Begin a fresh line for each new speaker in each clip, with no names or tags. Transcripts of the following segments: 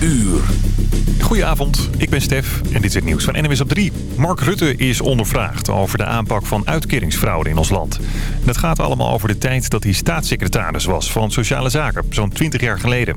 uur.
Goedenavond, ik ben Stef en dit is het nieuws van NWS op 3. Mark Rutte is ondervraagd over de aanpak van uitkeringsfraude in ons land. Dat gaat allemaal over de tijd dat hij staatssecretaris was van Sociale Zaken, zo'n 20 jaar geleden.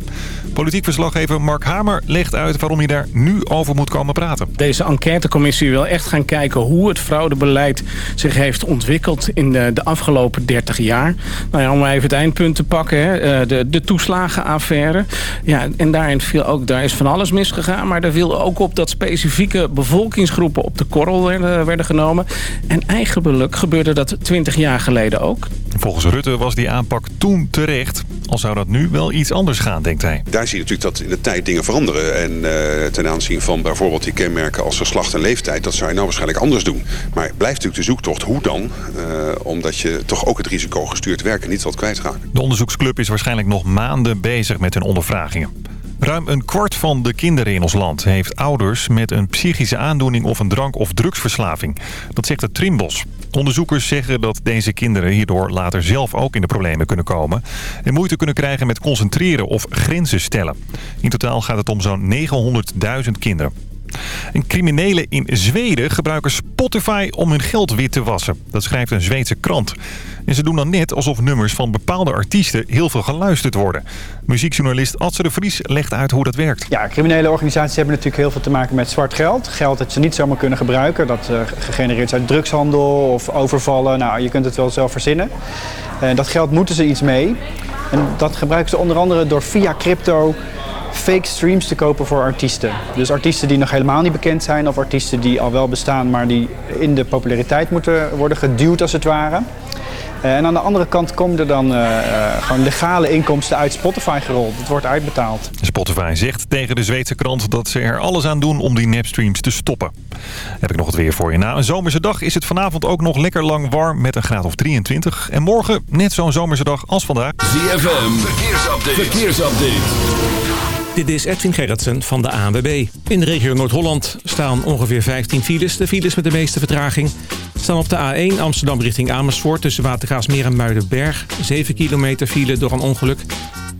Politiek verslaggever Mark Hamer legt uit waarom hij daar nu over moet komen praten.
Deze enquêtecommissie wil echt gaan kijken hoe het fraudebeleid zich heeft ontwikkeld in de, de afgelopen 30 jaar. Nou ja, om even het eindpunt te pakken, hè, eh, de, de toeslagenaffaire. Ja, en daarin viel ook, daar is van alles misgegaan, maar er viel ook op dat specifieke bevolkingsgroepen op de korrel werden, werden genomen. En eigenlijk gebeurde dat 20 jaar geleden ook.
Volgens Rutte was die aanpak toen terecht. Al zou dat nu wel iets anders gaan, denkt hij.
Daar zie je natuurlijk dat in de tijd dingen veranderen. En uh, ten aanzien van bijvoorbeeld die kenmerken als geslacht en leeftijd... dat zou je nou waarschijnlijk anders doen. Maar het blijft natuurlijk de zoektocht. Hoe dan? Uh, omdat je toch ook het risico gestuurd werken niet wilt kwijtraken.
De onderzoeksclub is waarschijnlijk nog maanden bezig met hun ondervragingen. Ruim een kwart van de kinderen in ons land heeft ouders met een psychische aandoening of een drank- of drugsverslaving. Dat zegt het Trimbos. Onderzoekers zeggen dat deze kinderen hierdoor later zelf ook in de problemen kunnen komen. En moeite kunnen krijgen met concentreren of grenzen stellen. In totaal gaat het om zo'n 900.000 kinderen. En criminelen in Zweden gebruiken Spotify om hun geld wit te wassen. Dat schrijft een Zweedse krant. En ze doen dan net alsof nummers van bepaalde artiesten heel veel geluisterd worden. Muziekjournalist Adse de Vries legt uit hoe dat werkt.
Ja, criminele organisaties hebben natuurlijk heel veel te maken met zwart geld. Geld dat ze niet zomaar kunnen gebruiken. Dat uh, gegenereerd is uit drugshandel of overvallen. Nou, je kunt het wel zelf verzinnen. En dat geld moeten ze iets mee. En dat gebruiken ze onder andere door via crypto fake streams te kopen voor artiesten. Dus artiesten die nog helemaal niet bekend zijn of artiesten die al wel bestaan, maar die in de populariteit moeten worden geduwd als het ware. En aan de andere kant komen er dan uh, gewoon legale inkomsten uit Spotify gerold. Het wordt uitbetaald.
Spotify zegt tegen de Zweedse krant dat ze er alles aan doen om die nepstreams te stoppen. Heb ik nog het weer voor je. Na een zomerse dag is het vanavond ook nog lekker lang warm met een graad of 23. En morgen net zo'n zomerse dag als vandaag.
ZFM, verkeersupdate. verkeersupdate.
Dit is Edwin Gerritsen van de ANWB. In de regio Noord-Holland staan ongeveer 15 files. De files met de meeste vertraging staan op de A1 Amsterdam richting Amersfoort... tussen Watergaasmeer en Muidenberg. 7 kilometer file door een ongeluk.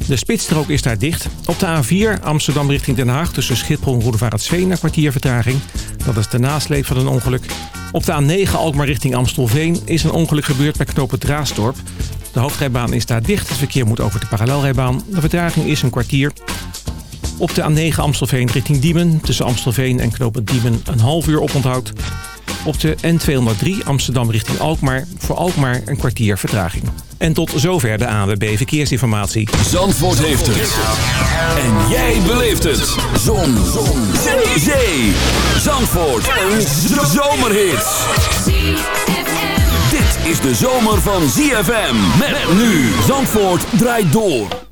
De spitsstrook is daar dicht. Op de A4 Amsterdam richting Den Haag tussen Schiphol en Roedevaartsveen... een kwartier vertraging. Dat is de nasleep van een ongeluk. Op de A9 Alkmaar richting Amstelveen is een ongeluk gebeurd bij knopen Draasdorp. De hoofdrijbaan is daar dicht. Het verkeer moet over de parallelrijbaan. De vertraging is een kwartier. Op de A9 Amstelveen richting Diemen. Tussen Amstelveen en knooppunt Diemen een half uur oponthoud. Op de N203 Amsterdam richting Alkmaar. Voor Alkmaar een kwartier vertraging. En tot zover de ANWB Verkeersinformatie.
Zandvoort heeft het. En jij beleeft het. Zon. Zon. Zee. Zee. Zandvoort. Een zomerhit. Dit is de zomer van ZFM. Met nu. Zandvoort draait door.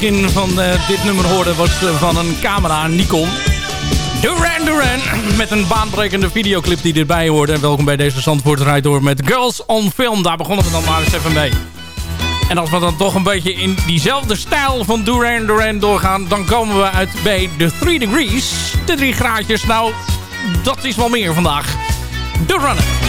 Begin van dit nummer hoorden was van een camera Nikon. Duran Duran met een baanbrekende videoclip die erbij hoorde. En welkom bij deze Zandvoort door met Girls on Film. Daar begonnen we dan maar eens even mee. En als we dan toch een beetje in diezelfde stijl van Duran Duran doorgaan... dan komen we uit bij de 3 degrees. De 3 graadjes. Nou, dat is wel meer vandaag. The Runner.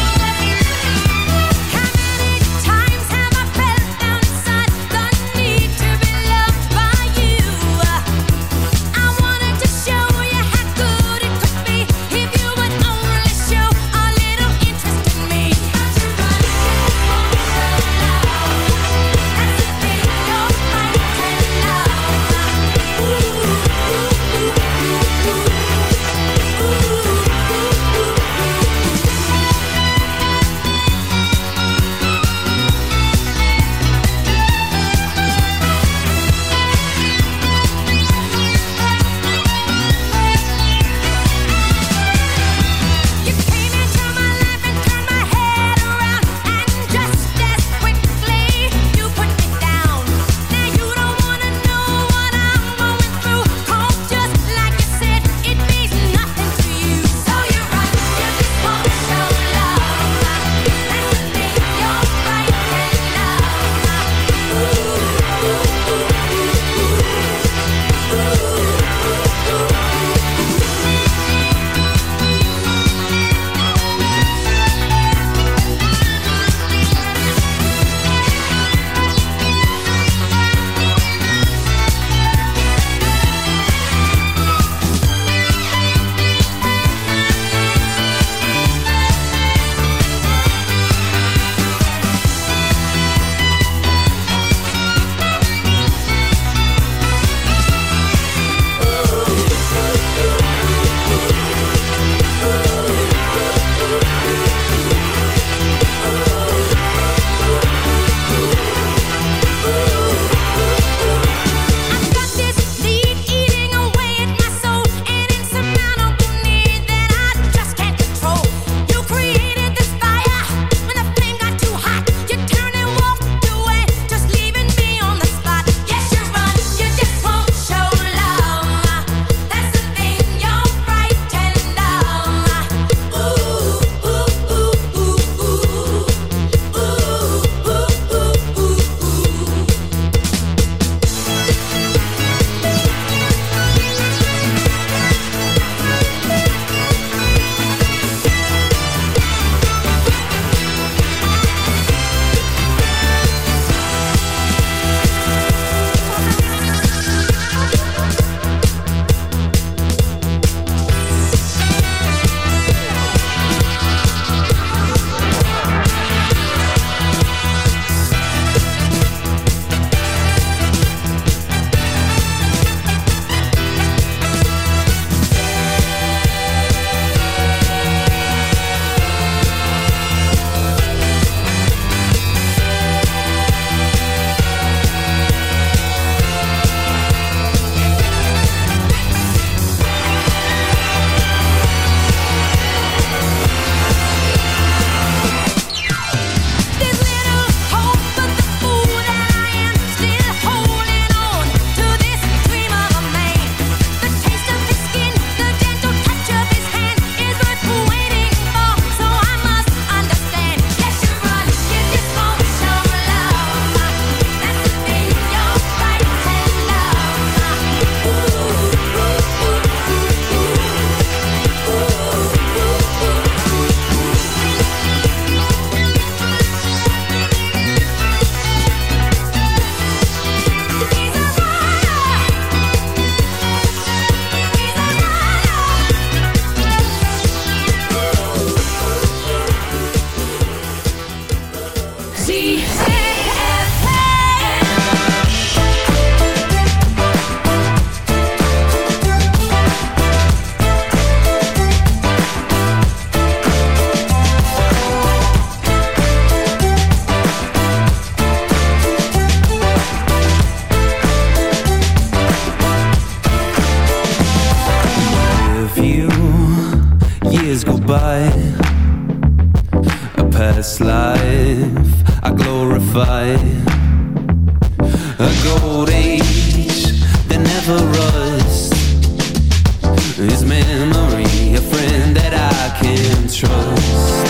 life I glorify. A gold age that never rusts His memory a friend that I can trust?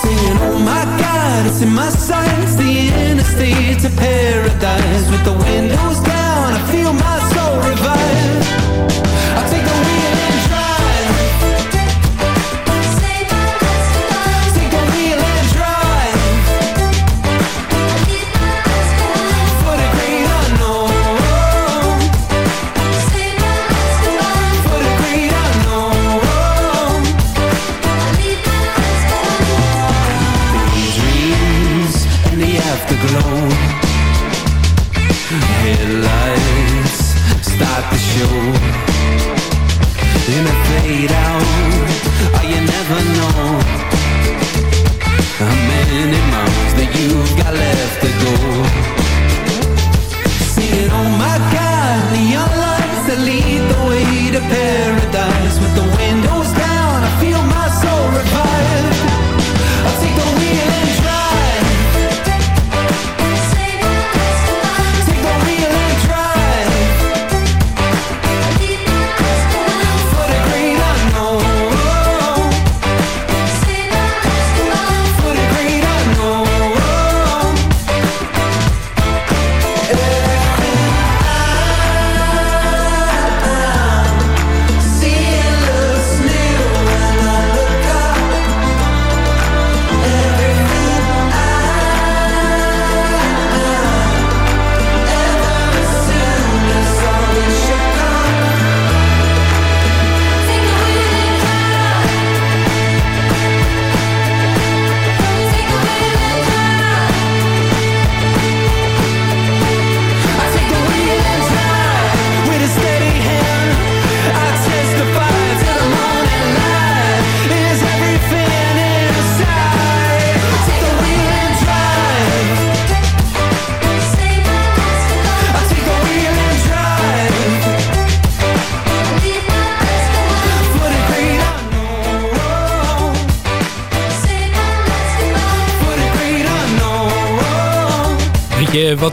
Singing, oh my God, it's in my sights The interstate to paradise with the
wind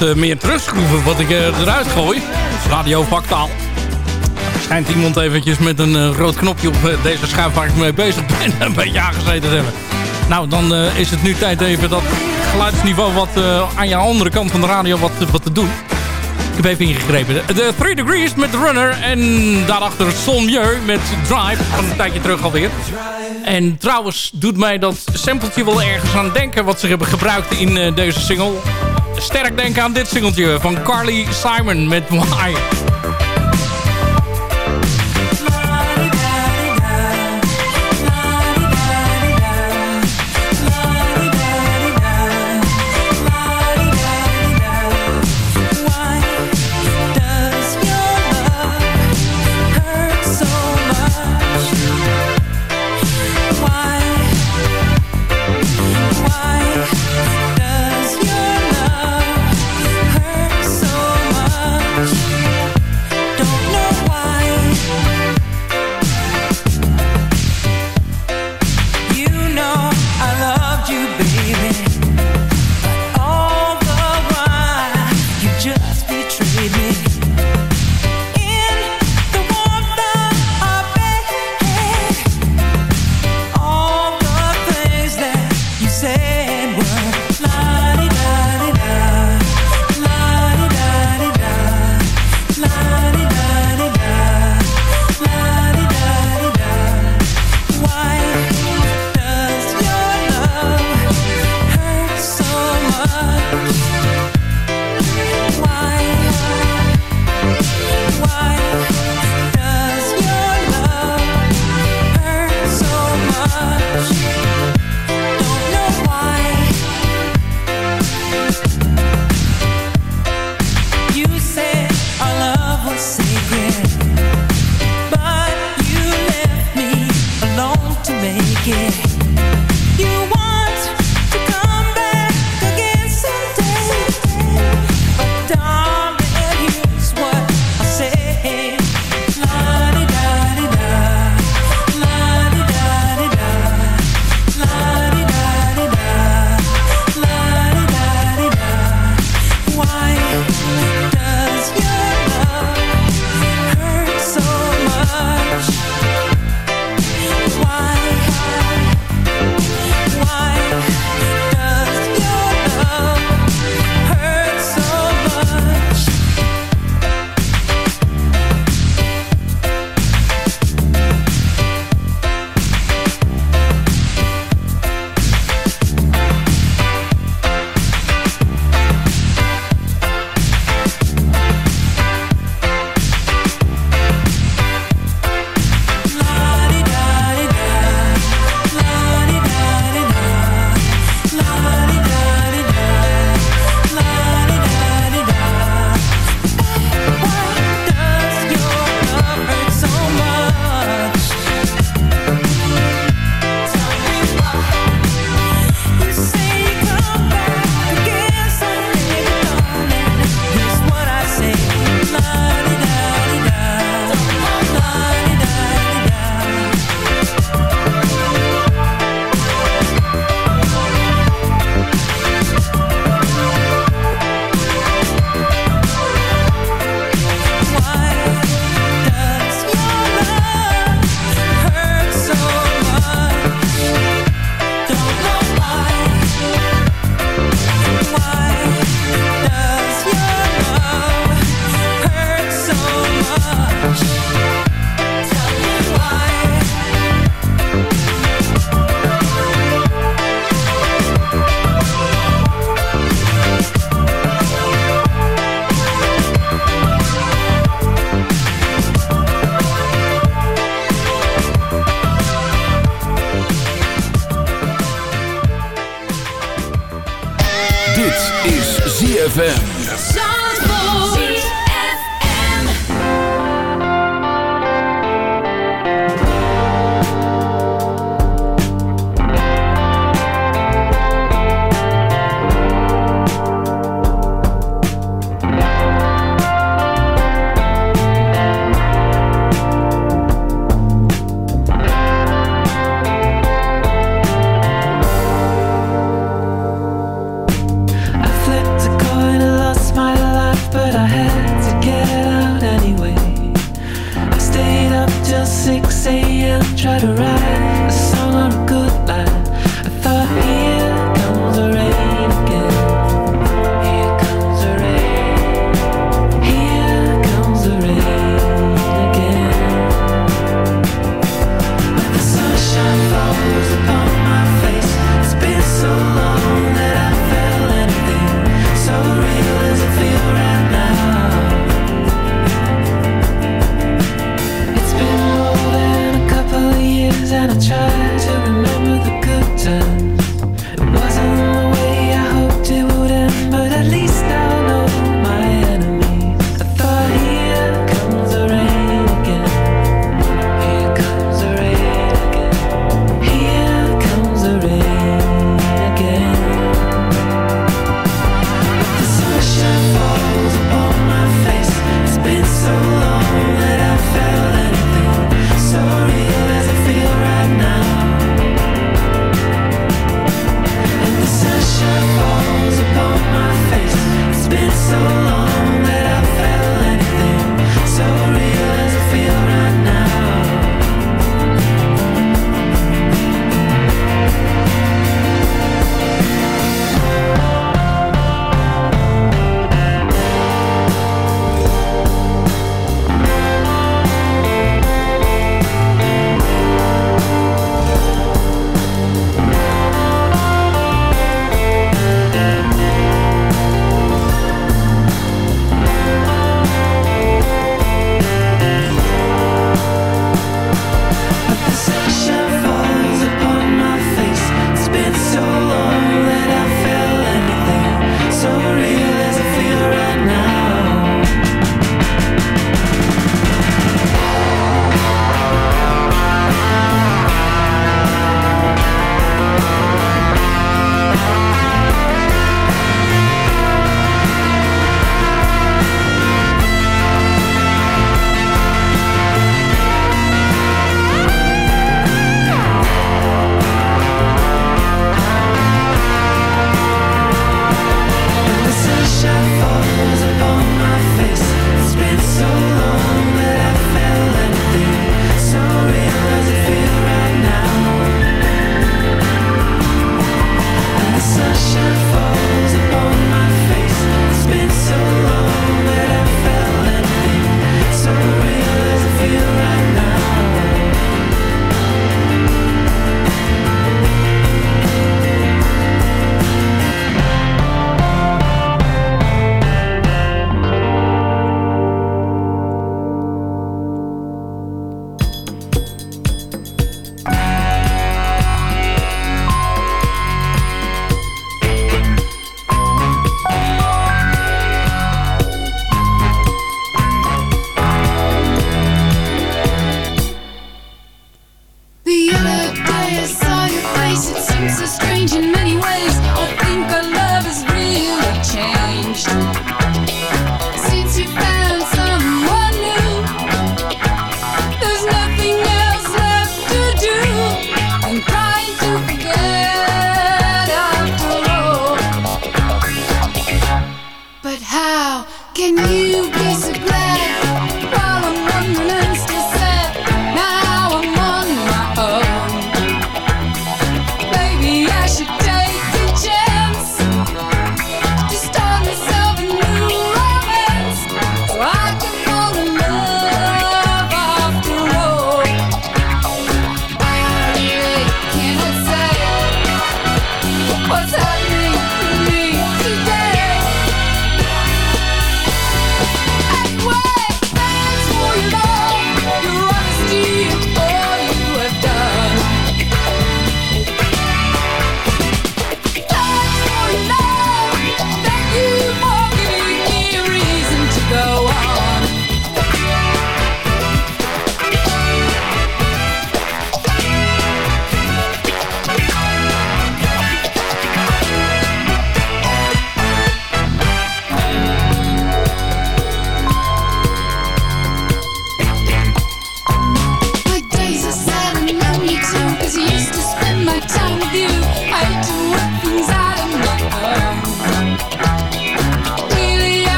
Eh, meer terugschroeven wat ik eh, eruit gooi. Radiovaktaal. Schijnt iemand eventjes met een eh, groot knopje op deze schuif waar ik mee bezig ben een beetje aangezeten te hebben. Nou, dan is het nu tijd even dat geluidsniveau wat aan je andere kant van de radio wat, wat te doen. Ik heb even ingegrepen. De 3 Degrees met Runner. En daarachter Sonjeu met Drive. Van een tijdje terug alweer. En trouwens doet mij dat sampletje wel ergens aan denken... wat ze hebben gebruikt in deze single sterk denken aan dit singeltje van Carly Simon met Why.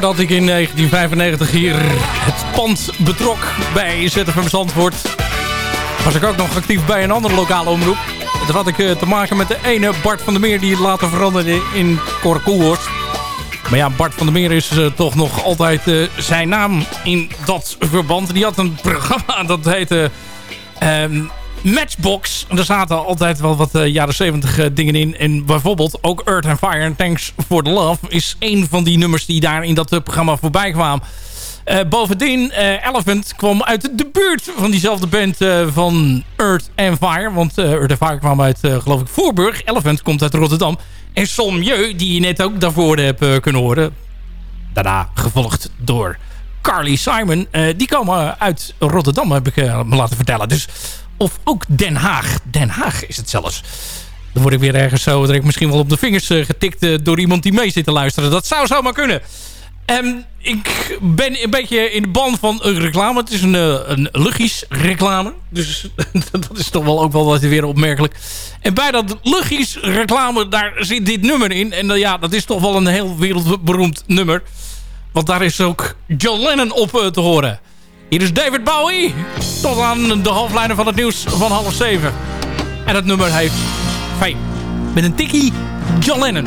Voordat ik in 1995 hier het pand betrok bij ZFM Zandvoort... was ik ook nog actief bij een andere lokale omroep. Dat had ik eh, te maken met de ene Bart van der Meer... die het later veranderde in Cor Koelhorst. Maar ja, Bart van der Meer is uh, toch nog altijd uh, zijn naam in dat verband. Die had een programma dat heette... Um, Matchbox. Er zaten altijd wel wat uh, jaren 70 uh, dingen in. En bijvoorbeeld ook Earth and Fire en Thanks for the Love... is een van die nummers die daar in dat uh, programma voorbij kwamen. bovendien, Elephant kwam uit de buurt van diezelfde band van Earth and Fire. Want Earth and Fire kwam uit, geloof ik, Voorburg. Elephant komt uit Rotterdam. En Sommieu, die je net ook daarvoor hebt kunnen horen... daarna gevolgd door Carly Simon... die komen uit Rotterdam, heb ik me laten vertellen. Dus of ook Den Haag. Den Haag is het zelfs. Dan word ik weer ergens zo direct misschien wel op de vingers uh, getikt uh, door iemand die mee zit te luisteren. Dat zou zomaar kunnen. Um, ik ben een beetje in de band van een reclame. Het is een, uh, een Luggies reclame. Dus dat is toch wel ook wel wat weer opmerkelijk. En bij dat Luggies reclame, daar zit dit nummer in. En ja, dat is toch wel een heel wereldberoemd nummer. Want daar is ook John Lennon op te horen. Hier is David Bowie. Tot aan de hoofdlijnen van het nieuws van half zeven. En het nummer heeft Fame. Met een tikkie John Lennon.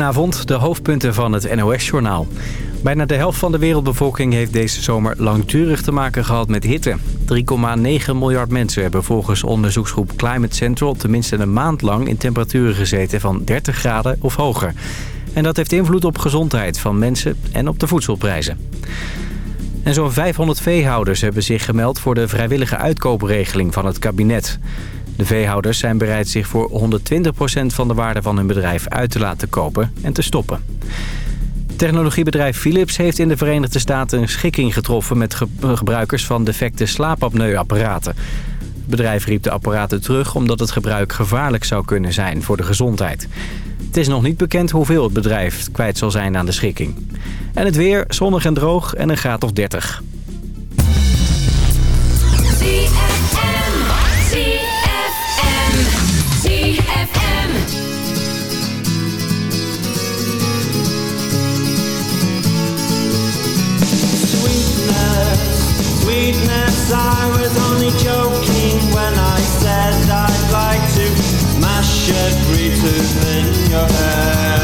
Goedenavond, de hoofdpunten van het NOS-journaal. Bijna de helft van de wereldbevolking heeft deze zomer langdurig te maken gehad met hitte. 3,9 miljard mensen hebben volgens onderzoeksgroep Climate Central... tenminste een maand lang in temperaturen gezeten van 30 graden of hoger. En dat heeft invloed op gezondheid van mensen en op de voedselprijzen. En zo'n 500 veehouders hebben zich gemeld voor de vrijwillige uitkoopregeling van het kabinet. De veehouders zijn bereid zich voor 120% van de waarde van hun bedrijf uit te laten kopen en te stoppen. Technologiebedrijf Philips heeft in de Verenigde Staten een schikking getroffen met gebruikers van defecte slaapapneuapparaten. Het bedrijf riep de apparaten terug omdat het gebruik gevaarlijk zou kunnen zijn voor de gezondheid. Het is nog niet bekend hoeveel het bedrijf kwijt zal zijn aan de schikking. En het weer, zonnig en droog en een graad of 30.
I was only joking when I said I'd like to mash every tooth in your head.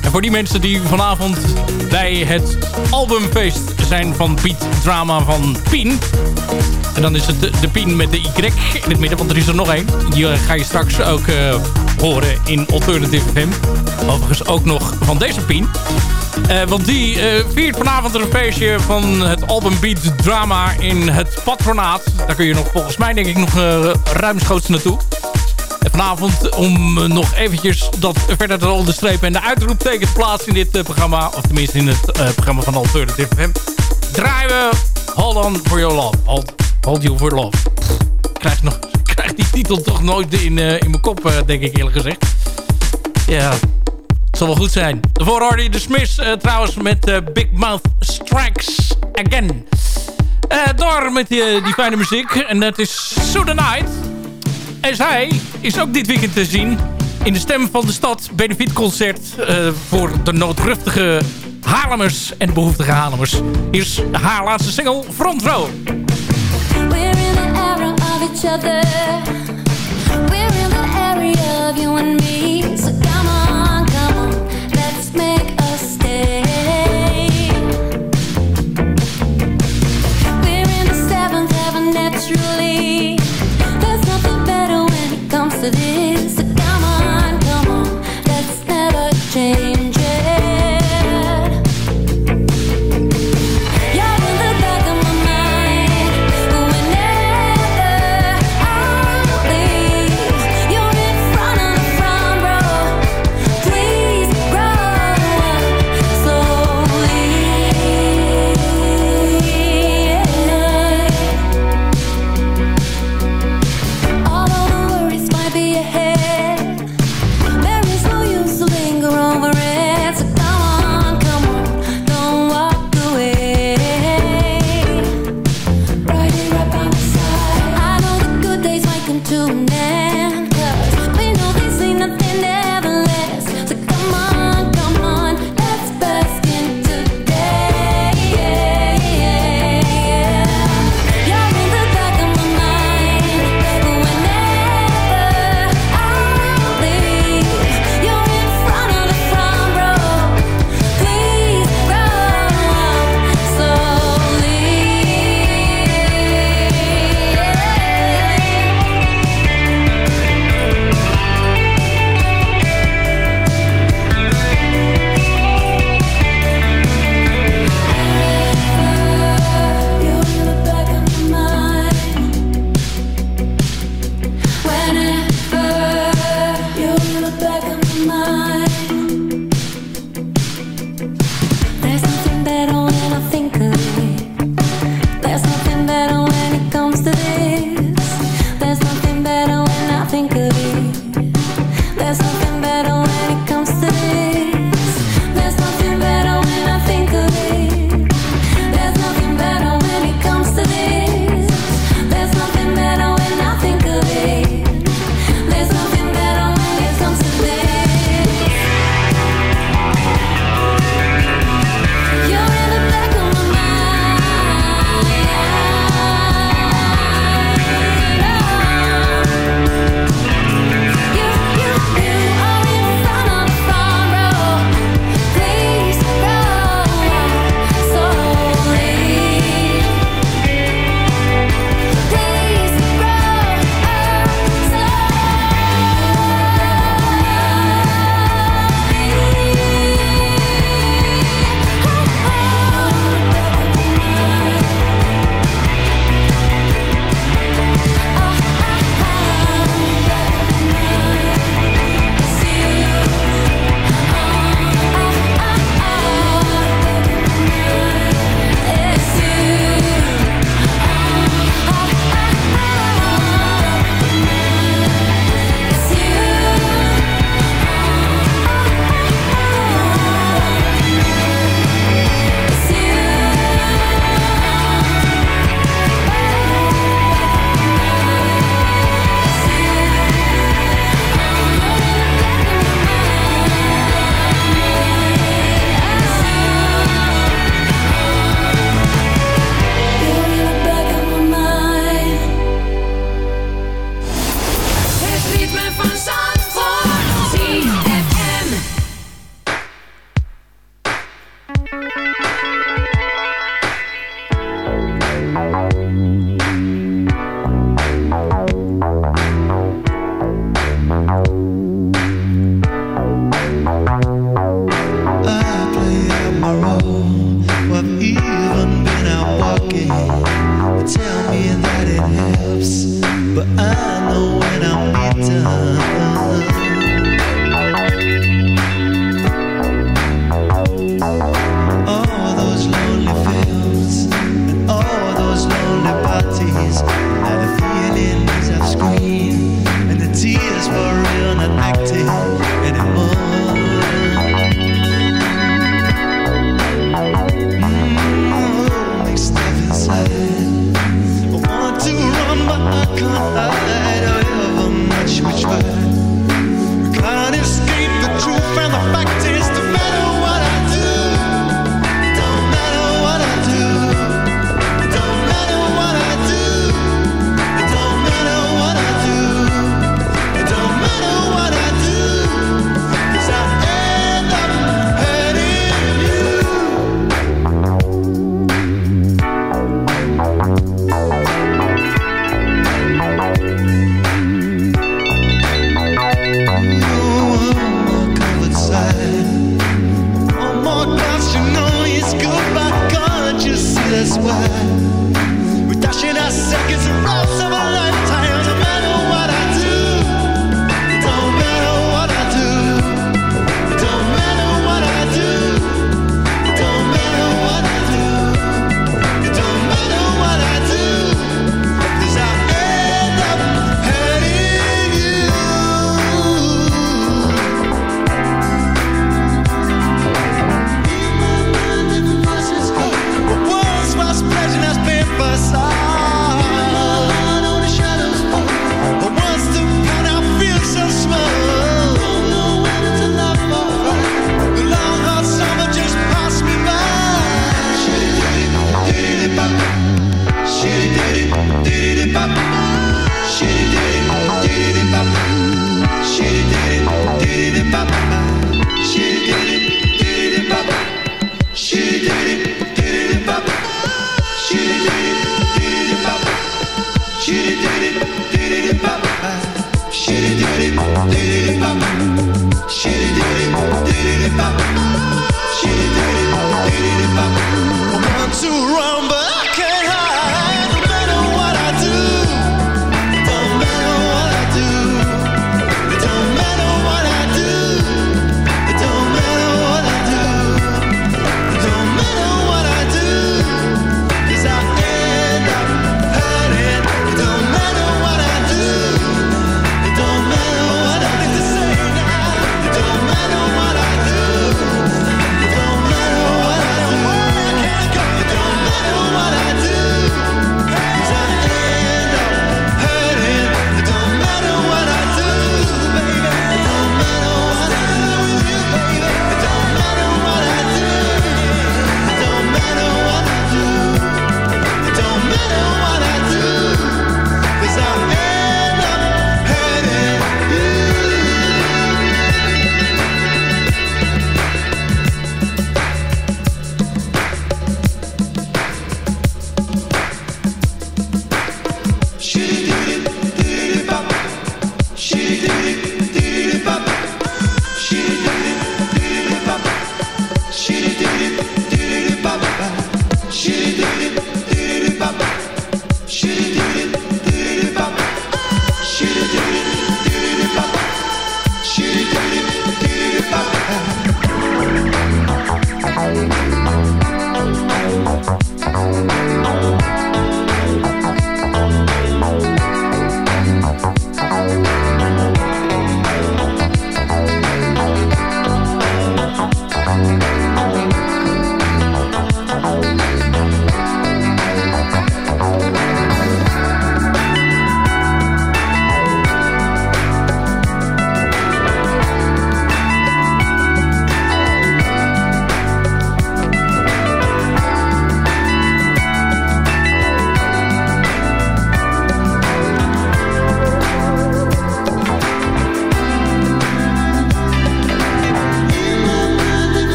En voor die mensen die vanavond bij het albumfeest zijn van Piet Drama van Pien. En dan is het de, Pien met de Y in het midden, want er is er nog één. Die eh, ga je straks ook eh, horen in Alternative FM. Overigens ook nog van deze Pien. Eh, want die viert vanavond een feestje van het album Beat Drama in het patronaat. Daar kun je nog volgens mij denk ik nog ruimschoots naartoe. Vanavond om eh, nog eventjes dat verder te onderstrepen en de uitroepteken te plaatsen in dit eh, programma. Of tenminste in het eh, programma van Alternative FM. Draaien we Hold On For Your Love. Hold, You For Love. Ik krijg, nog, krijg die titel toch nooit in, in mijn kop, denk ik eerlijk gezegd. Ja, het zal wel goed zijn. Hoorde je de Smiths eh, trouwens met Big Mouth Strikes Again. Eh, door met die, die fijne muziek. En dat is So The Night. En zij is ook dit weekend te zien in de Stem van de Stad benefietconcert uh, voor de noodruftige Haarlemmers en de behoeftige Haarlemmers. Hier is haar laatste single Front Row.
We're in the era of each other. We're in the area of you and me. So come on, come on, let's make a stay. We're in the seventh heaven naturally. of this.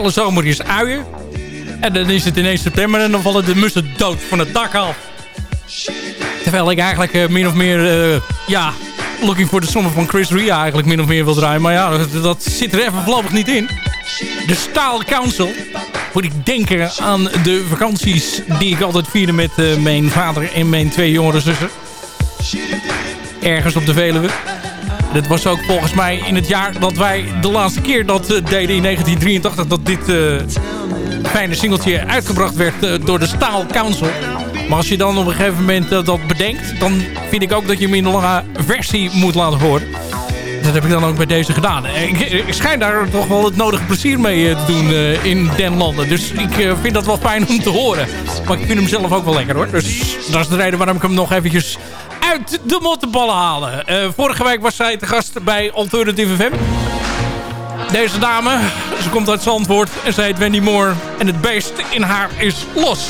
Hele zomer is uien. En dan is het ineens september en dan vallen de mussen dood van het dak af. Terwijl ik eigenlijk eh, min of meer, eh, ja, Looking for the Summer van Chris Ria eigenlijk min of meer wil draaien. Maar ja, dat, zit er even voorlopig niet in. De Style Council. Moet ik denken aan de vakanties die ik altijd vierde met eh, mijn vader en mijn twee jongere zussen. Ergens op de Veluwe. Dat was ook volgens mij in het jaar dat wij de laatste keer dat eh, deden in 1983... dat dit eh, fijne singeltje uitgebracht werd eh, door de Staal Council. Maar als je dan op een gegeven moment dat bedenkt... dan vind ik ook dat je hem in een lange versie moet laten horen. Dat heb ik dan ook bij deze gedaan. Ik, ik schijn daar toch wel het nodige plezier mee te doen in den landen. Dus ik vind dat wel fijn om te horen. Maar ik vind hem zelf ook wel lekker hoor. Dus dat is de reden waarom ik hem nog eventjes uit de mottenballen halen. Eh, vorige week was zij te gast bij Alternative FM. Deze dame, ze komt uit Zandvoort en zij heet Wendy Moore. En het beest in haar is los.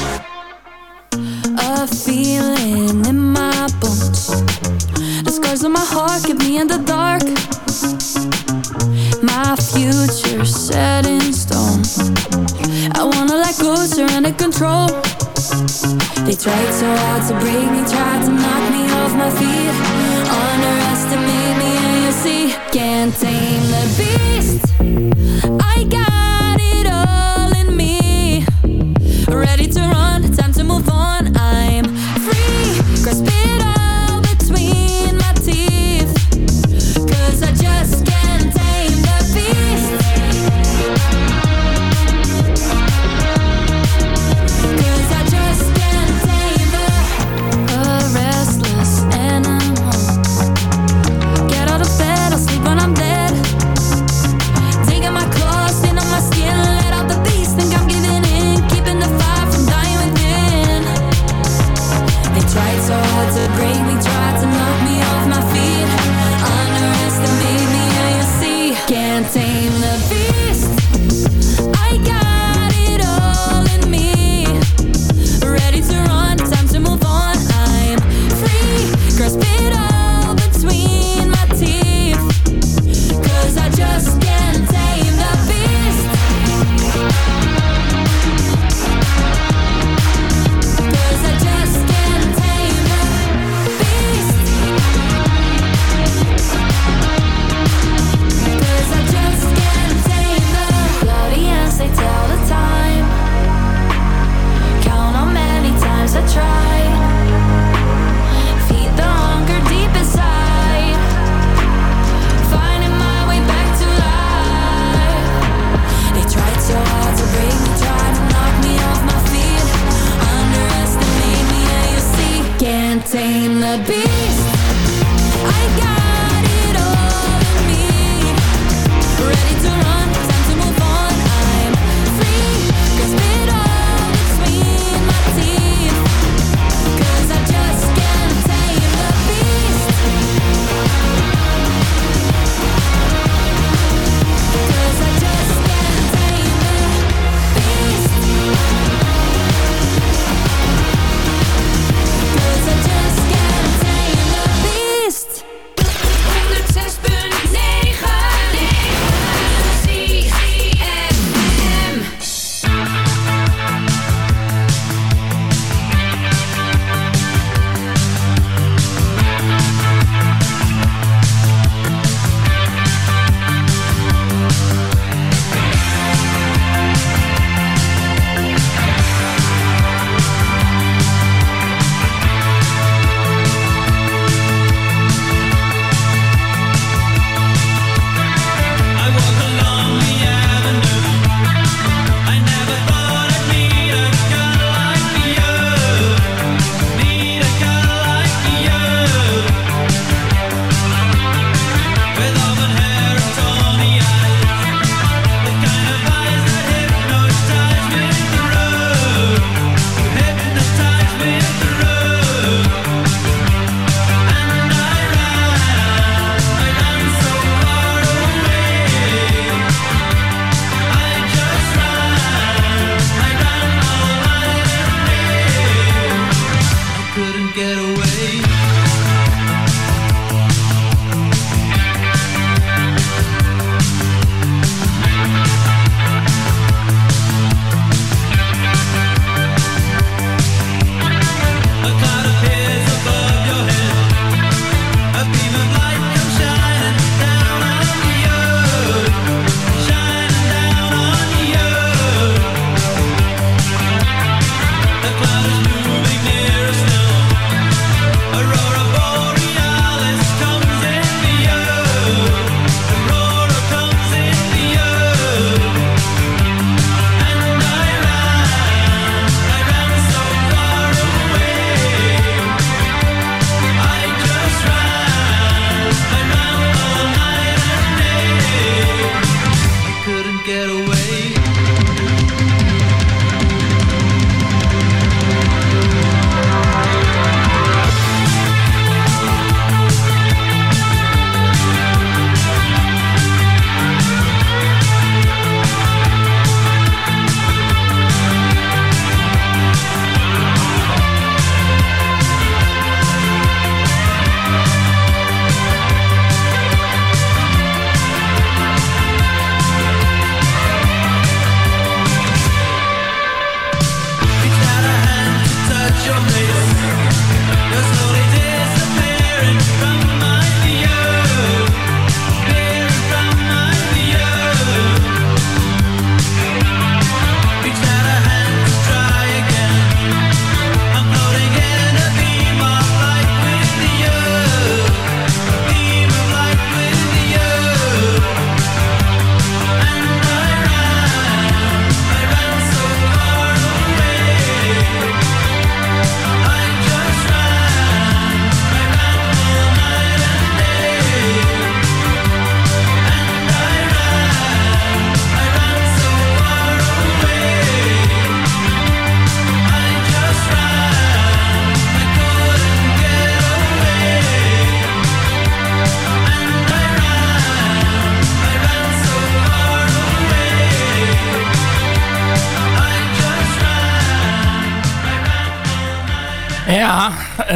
A feeling in my bones. The scars on my heart keep me in the dark. My future set in stone. I wanna let go, surrender control. They tried so hard to break me, tried to knock me off my feet. Underestimate me, and you see, can't tame the beast. I got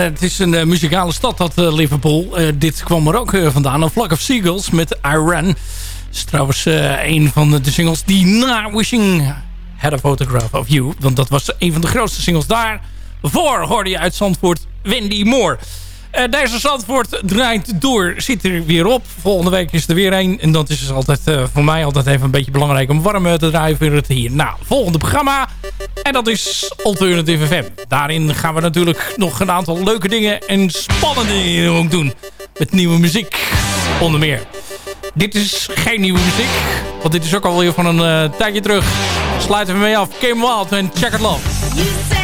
het is een eh, muzikale stad, dat eh, Liverpool. Eh, dit kwam er ook eh, vandaan. Een Flock of Seagulls met Iran. Dat is trouwens eh, een van de singles die na Wishing Had a Photograph of You. Want dat was een van de grootste singles daar. Voor hoorde je uit Zandvoort Wendy Moore. Eh, deze Zandvoort draait door, zit er weer op. Volgende week is er weer een. En dat is dus altijd eh, voor mij altijd even een beetje belangrijk om warm eh, te draaien het hier. Nou, volgende programma. En dat is Alternative FM. Daarin gaan we natuurlijk nog een aantal leuke dingen en spannende dingen ook doen. Met nieuwe muziek, onder meer. Dit is geen nieuwe muziek, want dit is ook alweer van een tijdje terug. Sluiten we mee af. Kim Wild en Check It Love.